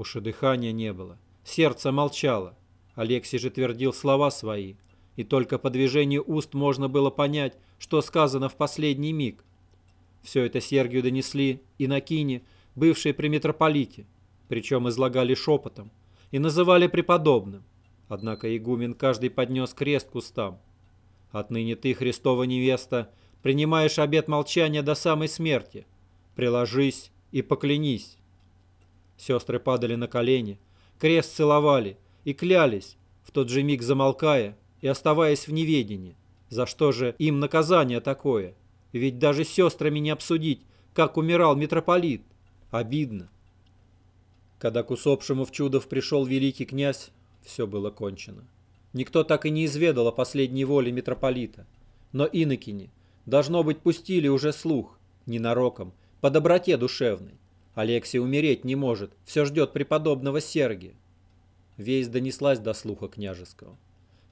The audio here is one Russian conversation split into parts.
Уж и дыхания не было. Сердце молчало. Алексей же твердил слова свои, и только по движению уст можно было понять, что сказано в последний миг. Все это Сергию донесли и на кине, бывшие при митрополите, причем излагали шепотом, и называли преподобным. Однако игумен каждый поднес крест к устам. «Отныне ты, Христова невеста, принимаешь обет молчания до самой смерти. Приложись и поклянись». Сестры падали на колени, крест целовали и клялись, в тот же миг замолкая и оставаясь в неведении. За что же им наказание такое? Ведь даже сестрами не обсудить, как умирал митрополит. Обидно. Когда к усопшему в Чудов пришел великий князь, все было кончено. Никто так и не изведал о последней воле митрополита. Но инокини, должно быть, пустили уже слух, ненароком, по доброте душевной. Алексей умереть не может, все ждет преподобного Сергия. Весть донеслась до слуха княжеского.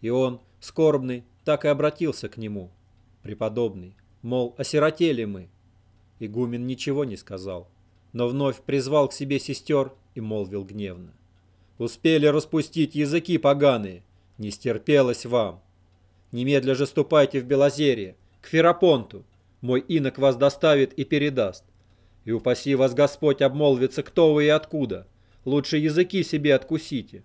И он, скорбный, так и обратился к нему. Преподобный, мол, осиротели мы. Игумен ничего не сказал, но вновь призвал к себе сестер и молвил гневно. Успели распустить языки поганые, не стерпелось вам. Немедля же ступайте в Белозерье, к Ферапонту, мой инок вас доставит и передаст. И упаси вас Господь обмолвится, кто вы и откуда. Лучше языки себе откусите.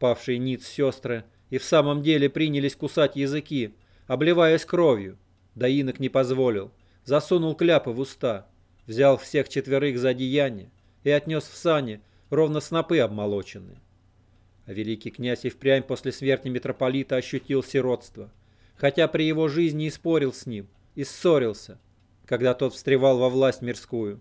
Павшие ниц сестры и в самом деле принялись кусать языки, обливаясь кровью. Да инок не позволил, засунул кляпы в уста, взял всех четверых за одеяние и отнес в сани, ровно снопы обмолоченные. А великий князь и впрямь после смерти митрополита ощутил сиротство, хотя при его жизни и спорил с ним, и ссорился, когда тот встревал во власть мирскую.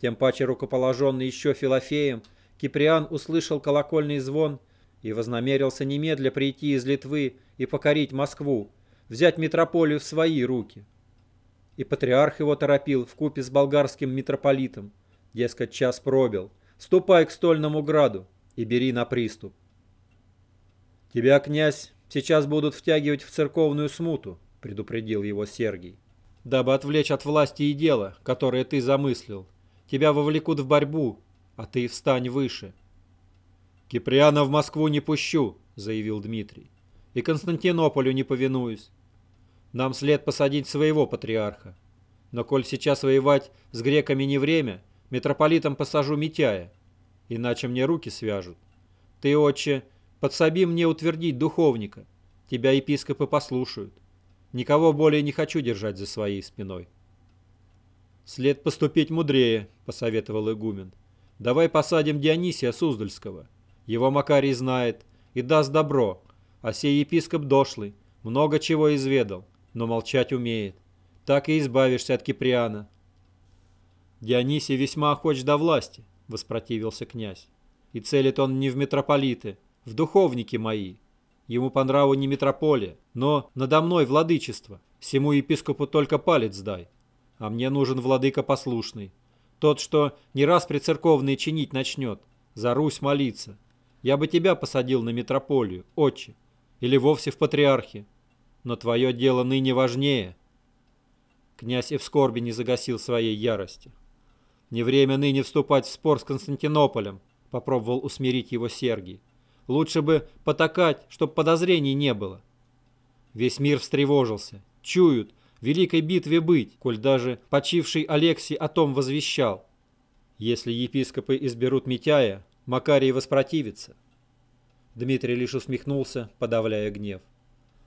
Тем паче рукоположенный еще Филофеем, Киприан услышал колокольный звон и вознамерился немедля прийти из Литвы и покорить Москву, взять митрополию в свои руки. И патриарх его торопил в купе с болгарским митрополитом, дескать, час пробил, ступай к стольному граду и бери на приступ. Тебя, князь, сейчас будут втягивать в церковную смуту, предупредил его Сергий дабы отвлечь от власти и дела, которое ты замыслил. Тебя вовлекут в борьбу, а ты встань выше. «Киприана в Москву не пущу», — заявил Дмитрий. «И Константинополю не повинуюсь. Нам след посадить своего патриарха. Но коль сейчас воевать с греками не время, митрополитом посажу Митяя, иначе мне руки свяжут. Ты, отче, подсоби мне утвердить духовника, тебя епископы послушают. Никого более не хочу держать за своей спиной. След поступить мудрее, посоветовал игумен. Давай посадим Дионисия Суздальского. Его Макарий знает и даст добро, а сей епископ дошлый, много чего изведал, но молчать умеет. Так и избавишься от Киприана. Дионисий весьма охоч до власти, воспротивился князь. И целит он не в митрополиты, в духовники мои, Ему по нраву не метрополия, но надо мной владычество. Всему епископу только палец дай. А мне нужен владыка послушный. Тот, что не раз прицерковные чинить начнет, за Русь молиться. Я бы тебя посадил на метрополию, отче, или вовсе в патриархе. Но твое дело ныне важнее. Князь и в скорби не загасил своей ярости. Не время ныне вступать в спор с Константинополем, попробовал усмирить его Сергий. Лучше бы потакать, чтоб подозрений не было. Весь мир встревожился. Чуют, великой битве быть, коль даже почивший Алексий о том возвещал. Если епископы изберут Митяя, Макарий воспротивится. Дмитрий лишь усмехнулся, подавляя гнев.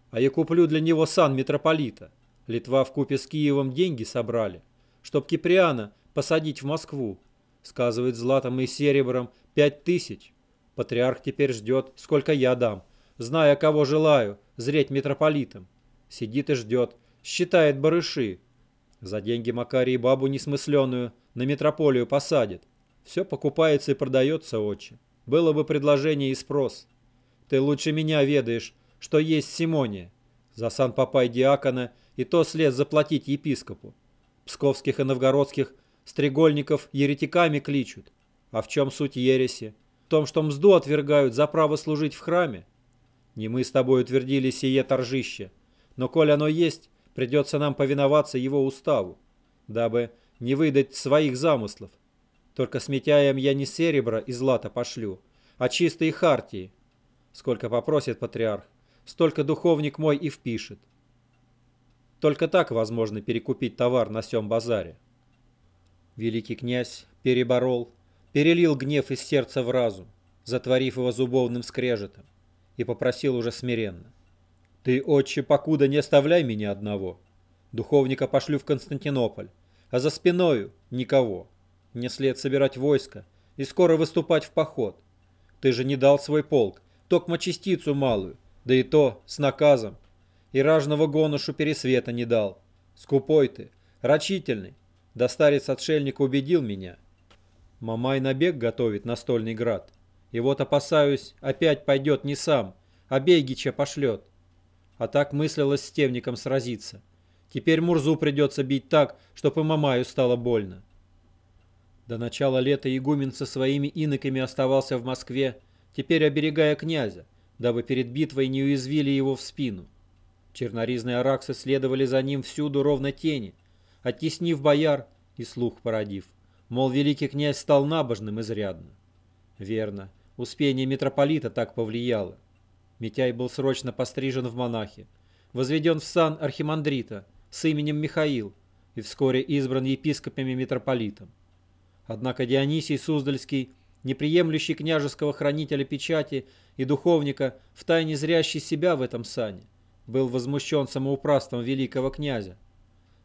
А я куплю для него сан митрополита. Литва в купе с Киевом деньги собрали, чтоб Киприана посадить в Москву. Сказывает златом и серебром пять тысяч. Патриарх теперь ждет, сколько я дам, зная, кого желаю, зреть митрополитом. Сидит и ждет, считает барыши. За деньги Макарий бабу несмысленную на митрополию посадит. Все покупается и продается, отче. Было бы предложение и спрос. Ты лучше меня ведаешь, что есть Симония. За сан папай диакона и то след заплатить епископу. Псковских и новгородских стрегольников еретиками кличут. А в чем суть ереси? В том, что мзду отвергают за право служить в храме? Не мы с тобой утвердили сие торжище, но коль оно есть, придется нам повиноваться его уставу, дабы не выдать своих замыслов. Только с Митяем я не серебра и злата пошлю, а чистые хартии. Сколько попросит патриарх, столько духовник мой и впишет. Только так возможно перекупить товар на сём базаре. Великий князь переборол, перелил гнев из сердца в разум, затворив его зубовным скрежетом, и попросил уже смиренно. «Ты, отче, покуда не оставляй меня одного. Духовника пошлю в Константинополь, а за спиною никого. Не след собирать войско и скоро выступать в поход. Ты же не дал свой полк, токмо частицу малую, да и то с наказом. И ражного гонушу пересвета не дал. Скупой ты, рачительный. Да старец-отшельник убедил меня. Мамай набег готовит на стольный град. И вот опасаюсь, опять пойдет не сам, а Бейгича пошлет. А так мыслилось с темником сразиться. Теперь Мурзу придется бить так, чтобы и Мамаю стало больно. До начала лета игумен со своими иноками оставался в Москве, теперь оберегая князя, дабы перед битвой не уязвили его в спину. Черноризные араксы следовали за ним всюду ровно тени, оттеснив бояр и слух породив. Мол, великий князь стал набожным изрядно. Верно, успение митрополита так повлияло. Митяй был срочно пострижен в монахи, возведен в сан архимандрита с именем Михаил и вскоре избран епископами-митрополитом. Однако Дионисий Суздальский, неприемлющий княжеского хранителя печати и духовника, втайне зрящий себя в этом сане, был возмущен самоуправством великого князя.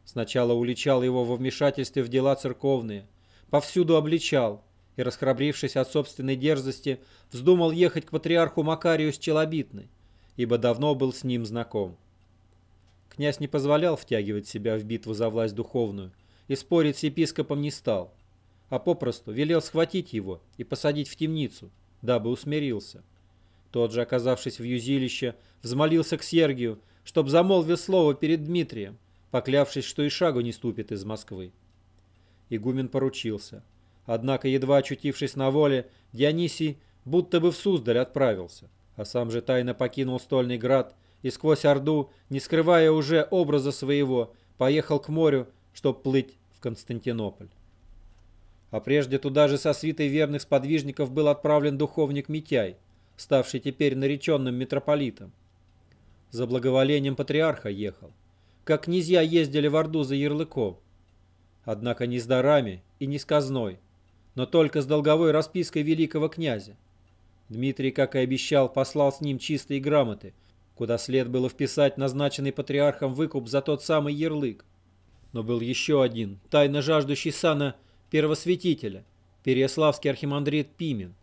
Сначала уличал его во вмешательстве в дела церковные, повсюду обличал и, расхрабрившись от собственной дерзости, вздумал ехать к патриарху Макарию с Челобитной, ибо давно был с ним знаком. Князь не позволял втягивать себя в битву за власть духовную и спорить с епископом не стал, а попросту велел схватить его и посадить в темницу, дабы усмирился. Тот же, оказавшись в юзилище, взмолился к Сергию, чтоб замолвил слово перед Дмитрием, поклявшись, что и шагу не ступит из Москвы. Игумен поручился. Однако, едва очутившись на воле, Дионисий будто бы в Суздаль отправился, а сам же тайно покинул Стольный град и сквозь Орду, не скрывая уже образа своего, поехал к морю, чтоб плыть в Константинополь. А прежде туда же со свитой верных сподвижников был отправлен духовник Митяй, ставший теперь нареченным митрополитом. За благоволением патриарха ехал, как князья ездили в Орду за ярлыком. Однако не с дарами и не с казной, но только с долговой распиской великого князя. Дмитрий, как и обещал, послал с ним чистые грамоты, куда след было вписать назначенный патриархом выкуп за тот самый ярлык. Но был еще один, тайно жаждущий сана первосвятителя, Переяславский архимандрит Пимен,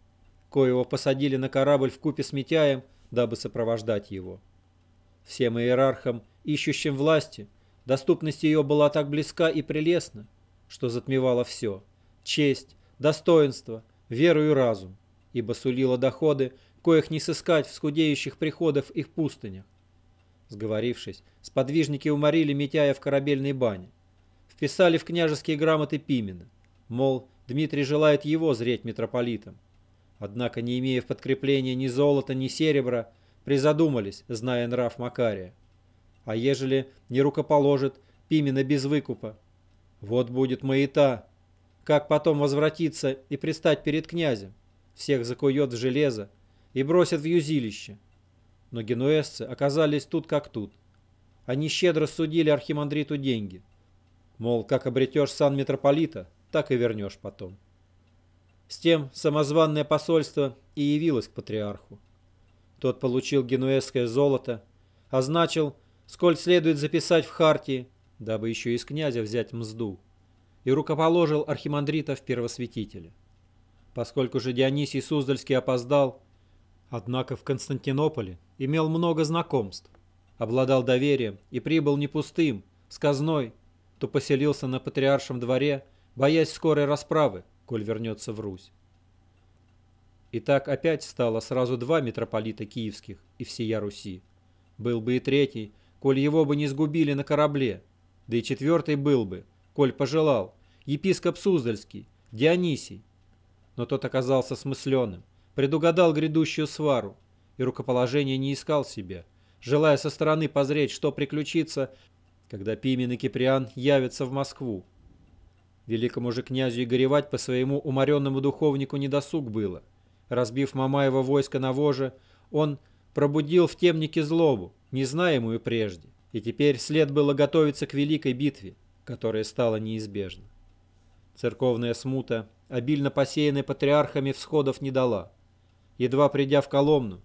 коего посадили на корабль в купе с Митяем, дабы сопровождать его. Всем иерархам, ищущим власти, доступность ее была так близка и прелестна, что затмевала все – честь, достоинство, веру и разум, ибо сулила доходы, коих не сыскать в скудеющих приходов их пустынях. Сговорившись, сподвижники уморили Митяя в корабельной бане. Вписали в княжеские грамоты Пимена. Мол, Дмитрий желает его зреть митрополитом. Однако, не имея в подкреплении ни золота, ни серебра, призадумались, зная нрав Макария. А ежели не рукоположит Пимена без выкупа? Вот будет маята. Как потом возвратиться и предстать перед князем? Всех закует в железо и бросят в юзилище. Но генуэзцы оказались тут как тут. Они щедро судили архимандриту деньги. Мол, как обретешь сан митрополита, так и вернешь потом. С тем самозванное посольство и явилось к патриарху. Тот получил генуэзское золото, означил, сколь следует записать в хартии, дабы еще из князя взять мзду, и рукоположил архимандрита в первосвятителя. Поскольку же Дионисий Суздальский опоздал, однако в Константинополе имел много знакомств, обладал доверием и прибыл не пустым, с казной, то поселился на патриаршем дворе, боясь скорой расправы, коль вернется в Русь. И так опять стало сразу два митрополита киевских и всея Руси. Был бы и третий, коль его бы не сгубили на корабле, да и четвертый был бы, коль пожелал, епископ Суздальский, Дионисий. Но тот оказался смысленным, предугадал грядущую свару и рукоположение не искал себе, желая со стороны позреть, что приключится, когда Пимен и Киприан явятся в Москву. Великому же князю и горевать по своему уморенному духовнику недосуг было. Разбив Мамаева войско на воже, он пробудил в темнике злобу, незнаемую прежде, и теперь след было готовиться к великой битве, которая стала неизбежна. Церковная смута, обильно посеянная патриархами, всходов не дала. Едва придя в Коломну,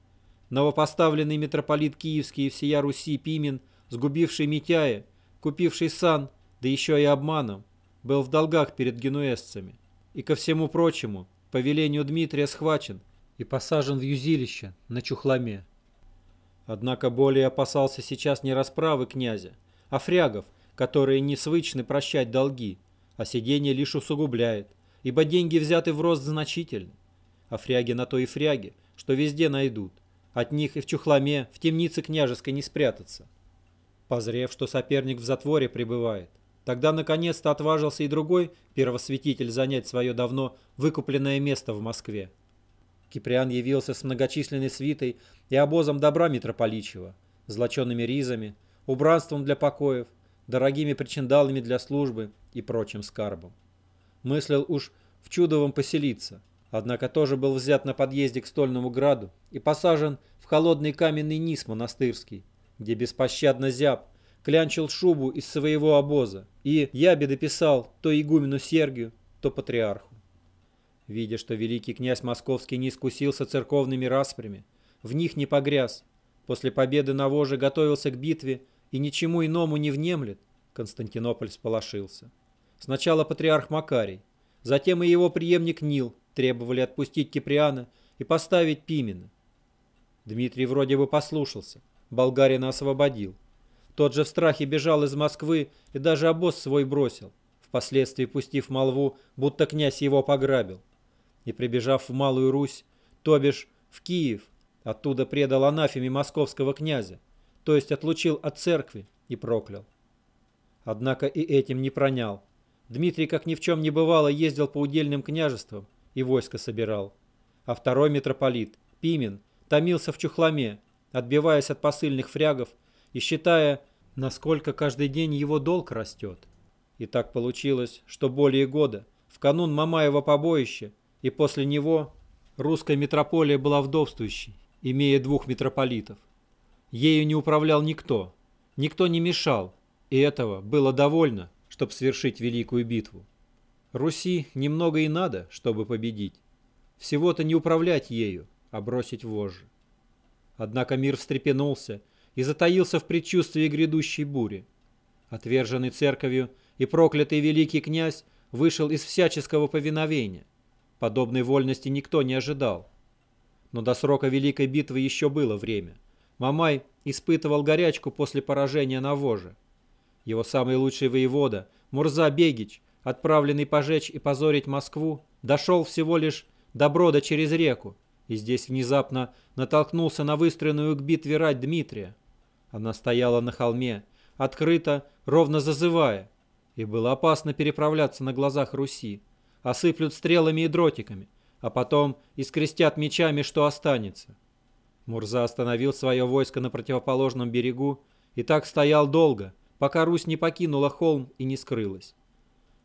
новопоставленный митрополит Киевский и всея Руси Пимен, сгубивший Митяя, купивший сан, да еще и обманом, был в долгах перед генуэзцами. И ко всему прочему, по велению Дмитрия схвачен и посажен в юзилище на чухломе. Однако более опасался сейчас не расправы князя, а фрягов, которые не свычны прощать долги, а сидение лишь усугубляет, ибо деньги взяты в рост значительны. А фряги на то и фряги, что везде найдут. От них и в чухломе, в темнице княжеской не спрятаться. Позрев, что соперник в затворе пребывает, тогда наконец-то отважился и другой первосвятитель занять свое давно выкупленное место в Москве. Киприан явился с многочисленной свитой и обозом добра митрополичьего, злоченными ризами, убранством для покоев, дорогими причиндалами для службы и прочим скарбом. Мыслил уж в Чудовом поселиться, однако тоже был взят на подъезде к Стольному граду и посажен в холодный каменный низ монастырский, где беспощадно зяб, клянчил шубу из своего обоза и ябеды писал то игумену Сергию, то патриарху. Видя, что великий князь Московский не искусился церковными распрями, в них не погряз, после победы на воже готовился к битве и ничему иному не внемлет, Константинополь сполошился. Сначала патриарх Макарий, затем и его преемник Нил требовали отпустить Киприана и поставить Пимена. Дмитрий вроде бы послушался, болгарина освободил. Тот же в страхе бежал из Москвы и даже обоз свой бросил, впоследствии пустив молву, будто князь его пограбил и, прибежав в Малую Русь, то бишь в Киев, оттуда предал анафеме московского князя, то есть отлучил от церкви и проклял. Однако и этим не пронял. Дмитрий, как ни в чем не бывало, ездил по удельным княжествам и войско собирал. А второй митрополит, Пимен, томился в чухломе, отбиваясь от посыльных фрягов и считая, насколько каждый день его долг растет. И так получилось, что более года, в канун Мамаева побоища, и после него русская митрополия была вдовствующей, имея двух митрополитов. Ею не управлял никто, никто не мешал, и этого было довольно, чтобы свершить великую битву. Руси немного и надо, чтобы победить. Всего-то не управлять ею, а бросить вожжи. Однако мир встрепенулся и затаился в предчувствии грядущей бури. Отверженный церковью и проклятый великий князь вышел из всяческого повиновения. Подобной вольности никто не ожидал. Но до срока Великой битвы еще было время. Мамай испытывал горячку после поражения на Воже. Его самый лучший воевода, Мурза Бегич, отправленный пожечь и позорить Москву, дошел всего лишь до брода через реку, и здесь внезапно натолкнулся на выстроенную к битве рать Дмитрия. Она стояла на холме, открыто, ровно зазывая, и было опасно переправляться на глазах Руси осыплют стрелами и дротиками, а потом искрестят мечами, что останется. Мурза остановил свое войско на противоположном берегу и так стоял долго, пока Русь не покинула холм и не скрылась.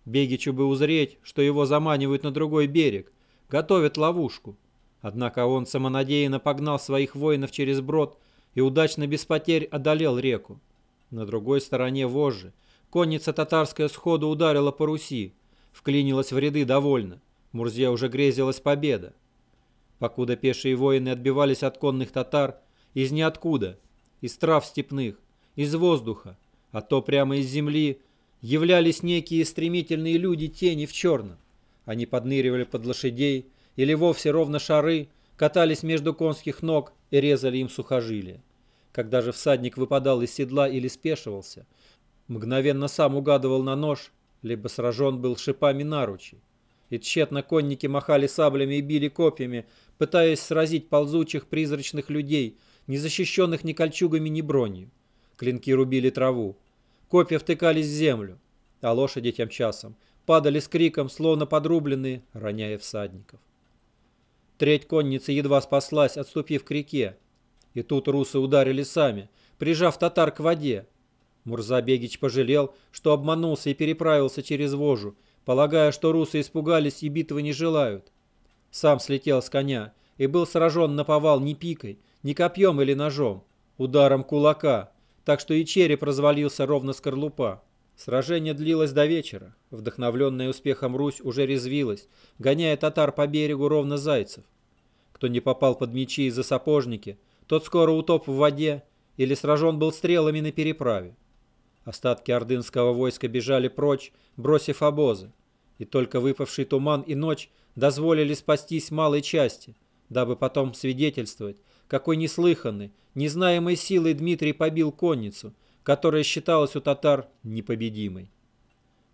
Бегичу бы узреть, что его заманивают на другой берег, готовят ловушку. Однако он самонадеянно погнал своих воинов через брод и удачно без потерь одолел реку. На другой стороне вожжи конница татарская сходу ударила по Руси, вклинилась в ряды довольно. Мурзе уже грезилась победа. Покуда пешие воины отбивались от конных татар, из ниоткуда, из трав степных, из воздуха, а то прямо из земли, являлись некие стремительные люди тени в черном. Они подныривали под лошадей или вовсе ровно шары, катались между конских ног и резали им сухожилия. Когда же всадник выпадал из седла или спешивался, мгновенно сам угадывал на нож либо сражен был шипами наручи. И тщетно конники махали саблями и били копьями, пытаясь сразить ползучих призрачных людей, не защищенных ни кольчугами, ни бронью. Клинки рубили траву. Копья втыкались в землю, а лошади тем часом падали с криком, словно подрубленные, роняя всадников. Треть конницы едва спаслась, отступив к реке. И тут русы ударили сами, прижав татар к воде, Мурза Бегич пожалел, что обманулся и переправился через Вожу, полагая, что русы испугались и битвы не желают. Сам слетел с коня и был сражен на повал не пикой, не копьем или ножом, ударом кулака, так что и череп развалился ровно скорлупа. Сражение длилось до вечера. Вдохновленная успехом Русь уже резвилась, гоняя татар по берегу ровно зайцев. Кто не попал под мечи и за сапожники, тот скоро утоп в воде или сражен был стрелами на переправе. Остатки ордынского войска бежали прочь, бросив обозы, и только выпавший туман и ночь дозволили спастись малой части, дабы потом свидетельствовать, какой неслыханной, незнаемой силой Дмитрий побил конницу, которая считалась у татар непобедимой.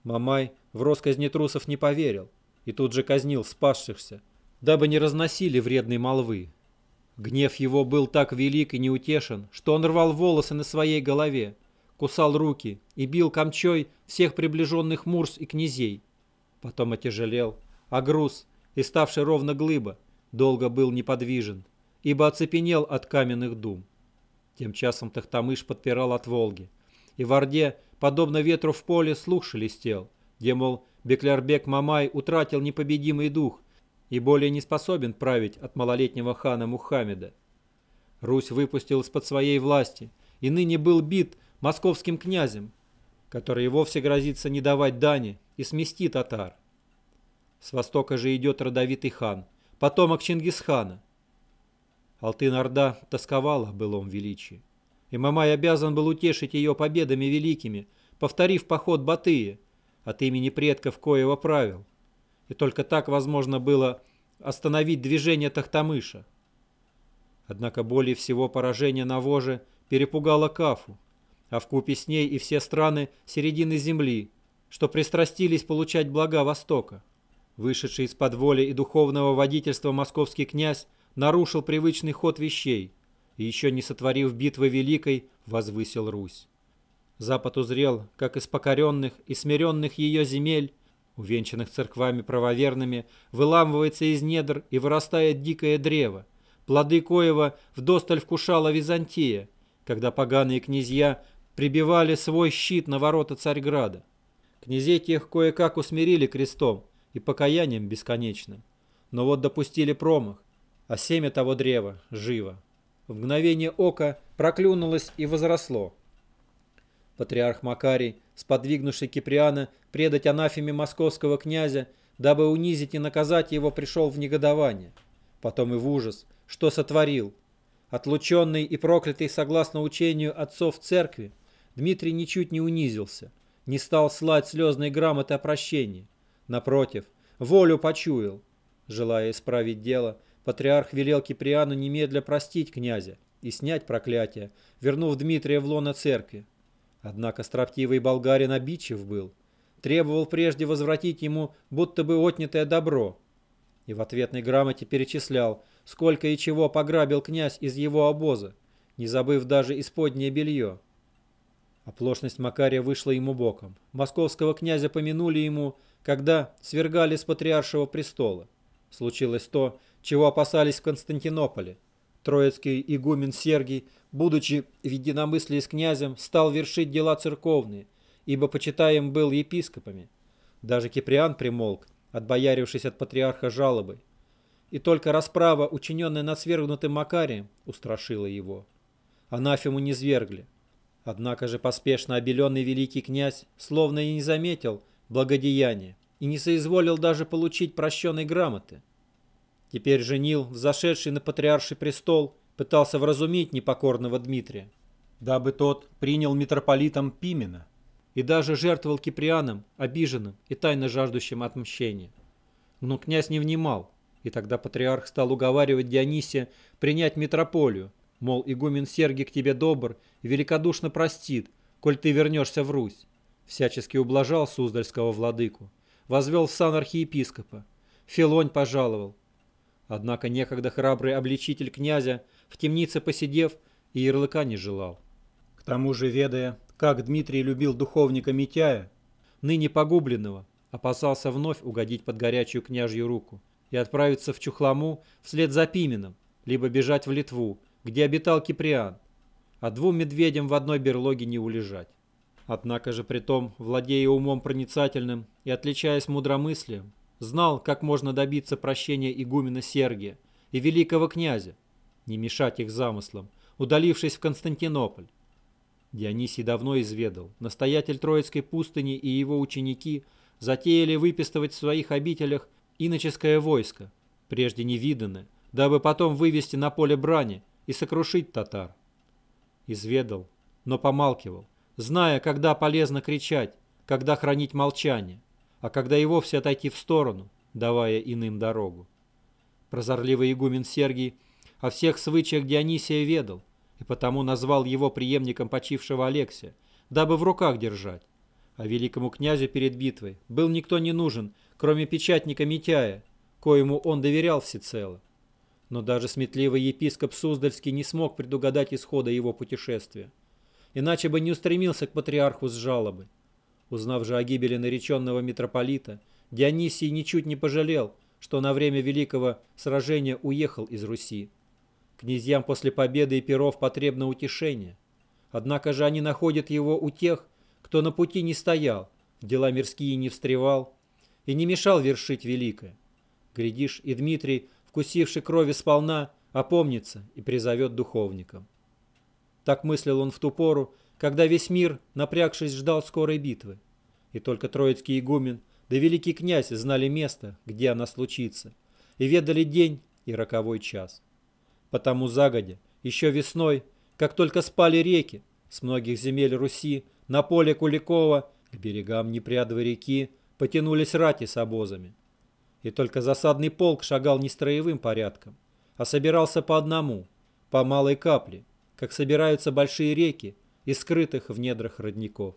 Мамай в росказни трусов не поверил и тут же казнил спасшихся, дабы не разносили вредной молвы. Гнев его был так велик и неутешен, что он рвал волосы на своей голове, кусал руки и бил камчой всех приближенных мурс и князей. Потом отяжелел, а груз, и ставший ровно глыба, долго был неподвижен, ибо оцепенел от каменных дум. Тем часом Тахтамыш подпирал от Волги, и в Орде, подобно ветру в поле, слух шелестел, где, мол, Беклярбек Мамай утратил непобедимый дух и более не способен править от малолетнего хана Мухаммеда. Русь выпустил из-под своей власти и ныне был бит московским князем, который вовсе грозится не давать дани и смести татар. С востока же идет родовитый хан, потомок Чингисхана. Алтын-Орда тосковала о былом величии, и Мамай обязан был утешить ее победами великими, повторив поход Батыя от имени предков Коева правил. И только так возможно было остановить движение Тахтамыша. Однако более всего поражение на Воже перепугало Кафу, а в купе с ней и все страны середины земли, что пристрастились получать блага Востока. Вышедший из-под воли и духовного водительства московский князь нарушил привычный ход вещей и, еще не сотворив битвы великой, возвысил Русь. Запад узрел, как из покоренных и смиренных ее земель, увенчанных церквами правоверными, выламывается из недр и вырастает дикое древо, плоды коего вдосталь вкушала Византия, когда поганые князья прибивали свой щит на ворота Царьграда. Князей тех кое-как усмирили крестом и покаянием бесконечным. Но вот допустили промах, а семя того древа живо. В мгновение ока проклюнулось и возросло. Патриарх Макарий, сподвигнувший Киприана предать анафеме московского князя, дабы унизить и наказать его, пришел в негодование. Потом и в ужас, что сотворил. Отлученный и проклятый согласно учению отцов церкви, Дмитрий ничуть не унизился, не стал слать слезные грамоты о прощении. Напротив, волю почуял. Желая исправить дело, патриарх велел Киприану немедля простить князя и снять проклятие, вернув Дмитрия в лоно церкви. Однако строптивый болгарин обидчив был, требовал прежде возвратить ему будто бы отнятое добро, и в ответной грамоте перечислял, сколько и чего пограбил князь из его обоза, не забыв даже исподнее белье. Оплошность Макария вышла ему боком. Московского князя помянули ему, когда свергали с патриаршего престола. Случилось то, чего опасались в Константинополе. Троицкий игумен Сергий, будучи в единомыслии с князем, стал вершить дела церковные, ибо почитаем был епископами. Даже Киприан примолк, отбоярившись от патриарха жалобой. И только расправа, учиненная над свергнутым Макарием, устрашила его. Анафему не свергли. Однако же поспешно обеленный великий князь словно и не заметил благодеяния и не соизволил даже получить прощенной грамоты. Теперь женил, взошедший на патриарший престол, пытался вразумить непокорного Дмитрия, дабы тот принял митрополитом Пимена и даже жертвовал Киприаном, обиженным и тайно жаждущим отмщения. Но князь не внимал, и тогда патриарх стал уговаривать Дионисия принять митрополию, Мол, игумен Сергий к тебе добр и великодушно простит, коль ты вернешься в Русь. Всячески ублажал Суздальского владыку. Возвел в сан архиепископа. Филонь пожаловал. Однако некогда храбрый обличитель князя, в темнице посидев, и ярлыка не желал. К тому же, ведая, как Дмитрий любил духовника Митяя, ныне погубленного, опасался вновь угодить под горячую княжью руку и отправиться в Чухламу вслед за Пименом, либо бежать в Литву, где обитал Киприан, а двум медведям в одной берлоге не улежать. Однако же при том, владея умом проницательным и отличаясь мудромыслием, знал, как можно добиться прощения игумена Сергия и великого князя, не мешать их замыслам, удалившись в Константинополь. Дионисий давно изведал, настоятель Троицкой пустыни и его ученики затеяли выпистывать в своих обителях иноческое войско, прежде невиданное, дабы потом вывести на поле брани и сокрушить татар. Изведал, но помалкивал, зная, когда полезно кричать, когда хранить молчание, а когда и вовсе отойти в сторону, давая иным дорогу. Прозорливый игумен Сергий о всех свычах Дионисия ведал, и потому назвал его преемником почившего Алексия, дабы в руках держать. А великому князю перед битвой был никто не нужен, кроме печатника Митяя, коему он доверял всецело. Но даже сметливый епископ Суздальский не смог предугадать исхода его путешествия. Иначе бы не устремился к патриарху с жалобой. Узнав же о гибели нареченного митрополита, Дионисий ничуть не пожалел, что на время великого сражения уехал из Руси. Князьям после победы и перов потребно утешение. Однако же они находят его у тех, кто на пути не стоял, в дела мирские не встревал и не мешал вершить великое. Глядишь, и Дмитрий, вкусивший крови сполна, опомнится и призовет духовникам. Так мыслил он в ту пору, когда весь мир, напрягшись, ждал скорой битвы. И только троицкий игумен да великий князь знали место, где она случится, и ведали день и роковой час. Потому загодя, еще весной, как только спали реки, с многих земель Руси, на поле Куликова, к берегам непрядовой реки, потянулись рати с обозами. И только засадный полк шагал не строевым порядком, а собирался по одному, по малой капле, как собираются большие реки из скрытых в недрах родников.